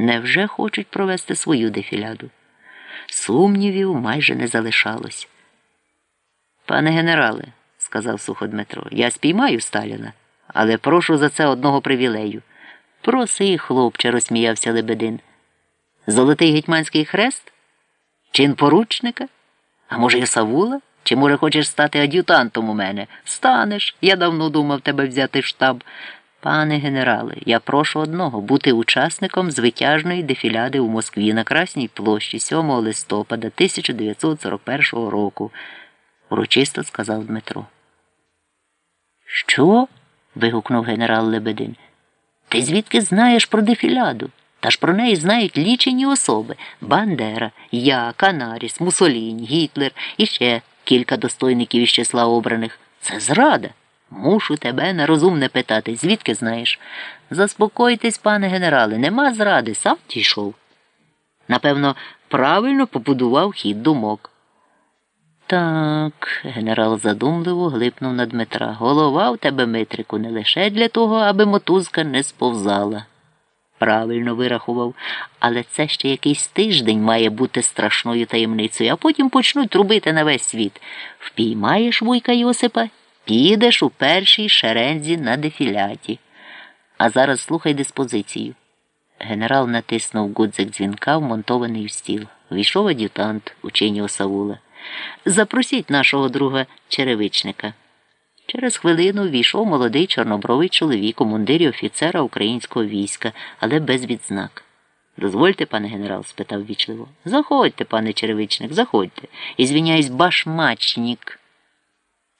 Невже хочуть провести свою дефіляду? Сумнівів майже не залишалось. Пане генерале, сказав сухо Дмитро, я спіймаю Сталіна, але прошу за це одного привілею. Проси, хлопче, розсміявся Лебедин. Золотий гетьманський хрест? Чин поручника? А може, і Савула? Чи, може, хочеш стати ад'ютантом у мене? Станеш. Я давно думав тебе взяти в штаб. Пане генерале, я прошу одного бути учасником звитяжної дефіляди у Москві на Красній площі 7 листопада 1941 року, урочисто сказав Дмитро. Що? вигукнув генерал Лебедин. Ти звідки знаєш про дефіляду? Та ж про неї знають лічені особи Бандера, я, Канаріс, Мусолінь, Гітлер і ще кілька достойників із числа обраних. Це зрада. Мушу тебе нерозумне питати, звідки знаєш? Заспокойтесь, пане генерале, нема зради, сам дійшов. Напевно, правильно побудував хід думок. Так, генерал задумливо глипнув на Дмитра. Голова в тебе, Митрику, не лише для того, аби мотузка не сповзала. Правильно вирахував, але це ще якийсь тиждень має бути страшною таємницею, а потім почнуть трубити на весь світ. Впіймаєш вуйка Йосипа, підеш у першій шерензі на дефіляті. А зараз слухай диспозицію. Генерал натиснув гудзик дзвінка, вмонтований в стіл. Війшов ад'ютант у чині осавула. Запросіть нашого друга черевичника. Через хвилину війшов молодий чорнобровий чоловік у мундирі офіцера українського війська, але без відзнак. Дозвольте, пане генерал? спитав вічливо. Заходьте, пане черевичник, заходьте. І звіняюсь, башмачнік.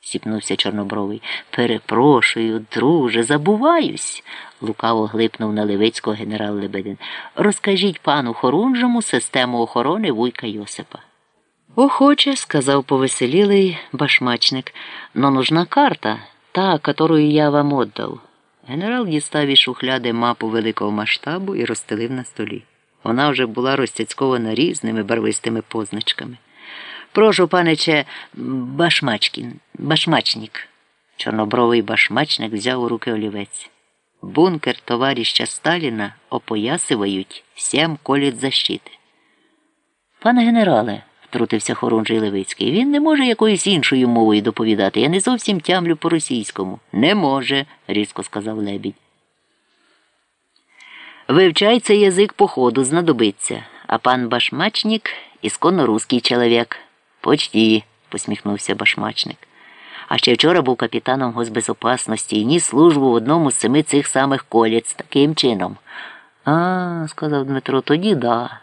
Сіпнувся Чорнобровий. Перепрошую, друже, забуваюсь, лукаво глипнув на Левицького генерал Лебедин. Розкажіть пану Хорунжому систему охорони вуйка Йосипа. Охоче, сказав повеселілий башмачник, но нужна карта, та, которую я вам отдав. Генерал дістав із шухляди мапу великого масштабу і розстелив на столі. Вона вже була розцяцькована різними барвистими позначками. Прошу, панече, башмачкін, башмачнік. Чорнобровий башмачник взяв у руки олівець. Бункер товаріща Сталіна опоясивають сім коліт защити. Пане генерале, втрутився Хорунжий Левицький, він не може якоюсь іншою мовою доповідати. Я не зовсім тямлю по російському. Не може, різко сказав лебідь. Вивчай цей язик по ходу, знадобиться, а пан башмачник ісконно русський чоловік. Почті, посміхнувся башмачник. А ще вчора був капітаном госбезопасності і ніс службу в одному з семи цих самих коліць таким чином. А, сказав Дмитро, тоді да.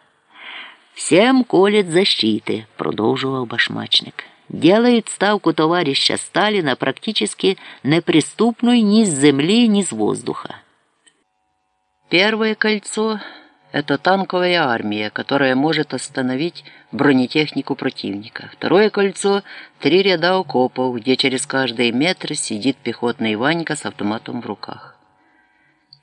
Всем колят защиты, продовжував башмачник. Делают ставку товарища Сталина практически неприступной ни с земли, ни с воздуха. Первое кольцо – это танковая армия, которая может остановить бронетехнику противника. Второе кольцо – три ряда окопов, где через каждый метр сидит пехотный Ванька с автоматом в руках.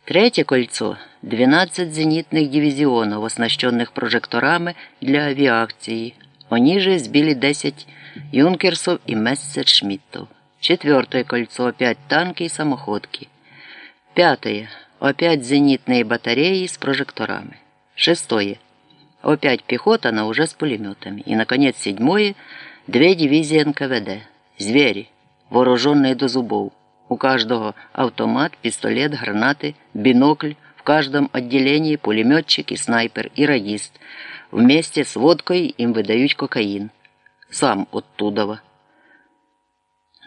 Третье кольцо – 12 зенитных дивизионов, оснащенных прожекторами для авиации. Они же сбили 10 юнкерсов и мессершмиттов. Четвертое кольцо – опять танки и самоходки. Пятое – опять зенитные батареи с прожекторами. Шестое – опять пехота, но уже с пулеметами. И, наконец, седьмое – две дивизии НКВД. Звери, вооруженные до зубов. У каждого автомат, пистолет, гранаты, бинокль, в каждом отделении пулеметчик и снайпер, и радист. Вместе с водкой им выдают кокаин. Сам оттудова.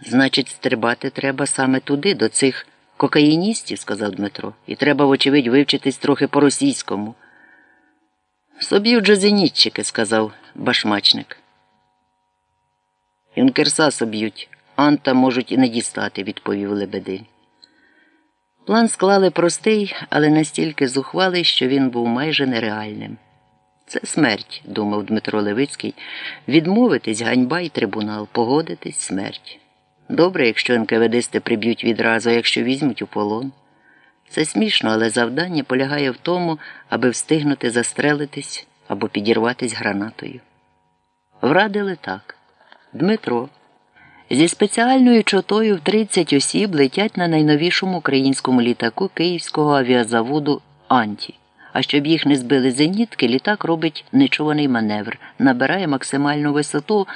Значить, стрибати треба саме туди, до цих кокаїністів, сказав Дмитро, і треба, вочевидь, вивчитись трохи по-російському. Соб'ють же зенітчики, сказав башмачник. Юнкерса соб'ють. Анта можуть і не дістати, відповів Лебедин. План склали простий, але настільки зухвалий, що він був майже нереальним. Це смерть, думав Дмитро Левицький, відмовитись ганьба й трибунал, погодитись смерть. Добре, якщо НКВДсти приб'ють відразу, якщо візьмуть у полон. Це смішно, але завдання полягає в тому, аби встигнути застрелитись або підірватись гранатою. Врадили так. Дмитро. Зі спеціальною чотою в 30 осіб летять на найновішому українському літаку Київського авіазаводу Анті. А щоб їх не збили зенітки, літак робить нечуваний маневр, набирає максимальну висоту,